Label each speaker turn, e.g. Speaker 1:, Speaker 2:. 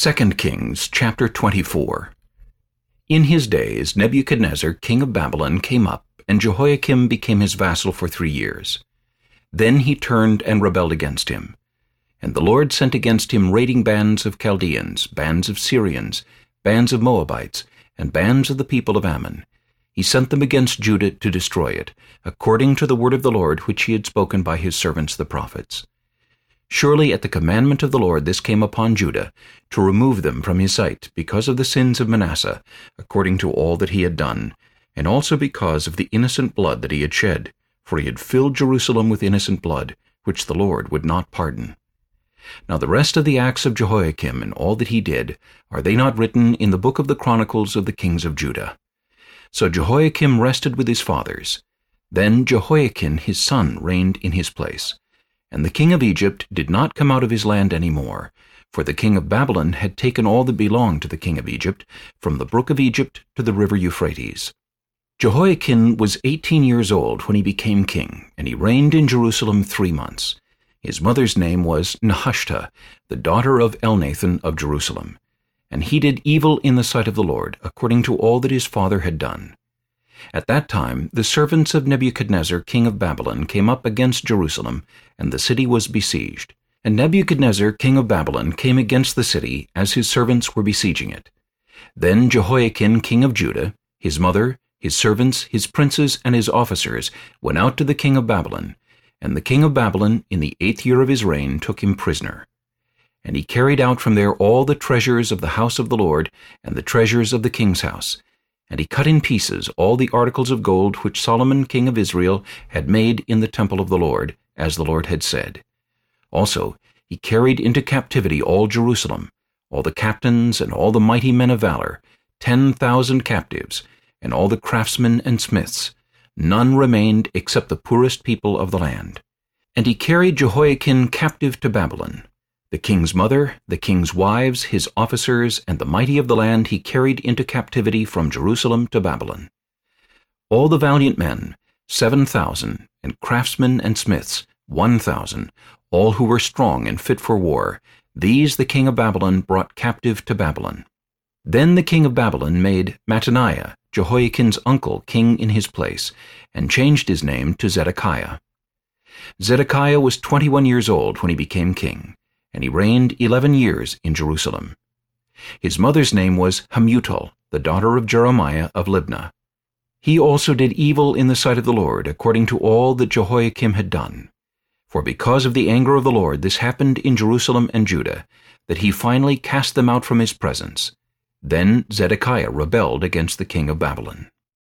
Speaker 1: 2 Kings chapter 24 In his days Nebuchadnezzar king of Babylon came up, and Jehoiakim became his vassal for three years. Then he turned and rebelled against him. And the Lord sent against him raiding bands of Chaldeans, bands of Syrians, bands of Moabites, and bands of the people of Ammon. He sent them against Judah to destroy it, according to the word of the Lord which he had spoken by his servants the prophets. Surely at the commandment of the Lord this came upon Judah, to remove them from his sight, because of the sins of Manasseh, according to all that he had done, and also because of the innocent blood that he had shed, for he had filled Jerusalem with innocent blood, which the Lord would not pardon. Now the rest of the acts of Jehoiakim and all that he did, are they not written in the book of the Chronicles of the kings of Judah? So Jehoiakim rested with his fathers. Then Jehoiachin his son reigned in his place. And the king of Egypt did not come out of his land any more, for the king of Babylon had taken all that belonged to the king of Egypt, from the brook of Egypt to the river Euphrates. Jehoiachin was eighteen years old when he became king, and he reigned in Jerusalem three months. His mother's name was Nehushta, the daughter of Elnathan of Jerusalem. And he did evil in the sight of the Lord, according to all that his father had done. At that time the servants of Nebuchadnezzar king of Babylon came up against Jerusalem, and the city was besieged. And Nebuchadnezzar king of Babylon came against the city, as his servants were besieging it. Then Jehoiachin king of Judah, his mother, his servants, his princes, and his officers went out to the king of Babylon, and the king of Babylon in the eighth year of his reign took him prisoner. And he carried out from there all the treasures of the house of the Lord, and the treasures of the king's house, and he cut in pieces all the articles of gold which Solomon king of Israel had made in the temple of the Lord, as the Lord had said. Also he carried into captivity all Jerusalem, all the captains and all the mighty men of valor, ten thousand captives, and all the craftsmen and smiths. None remained except the poorest people of the land. And he carried Jehoiachin captive to Babylon, the king's mother, the king's wives, his officers, and the mighty of the land he carried into captivity from Jerusalem to Babylon. All the valiant men, seven thousand, and craftsmen and smiths, one thousand, all who were strong and fit for war, these the king of Babylon brought captive to Babylon. Then the king of Babylon made Mattaniah, Jehoiachin's uncle, king in his place, and changed his name to Zedekiah. Zedekiah was twenty-one years old when he became king and he reigned eleven years in Jerusalem. His mother's name was Hamutal, the daughter of Jeremiah of Libnah. He also did evil in the sight of the Lord, according to all that Jehoiakim had done. For because of the anger of the Lord this happened in Jerusalem and Judah, that he finally cast them out from his presence. Then Zedekiah rebelled against the king of Babylon.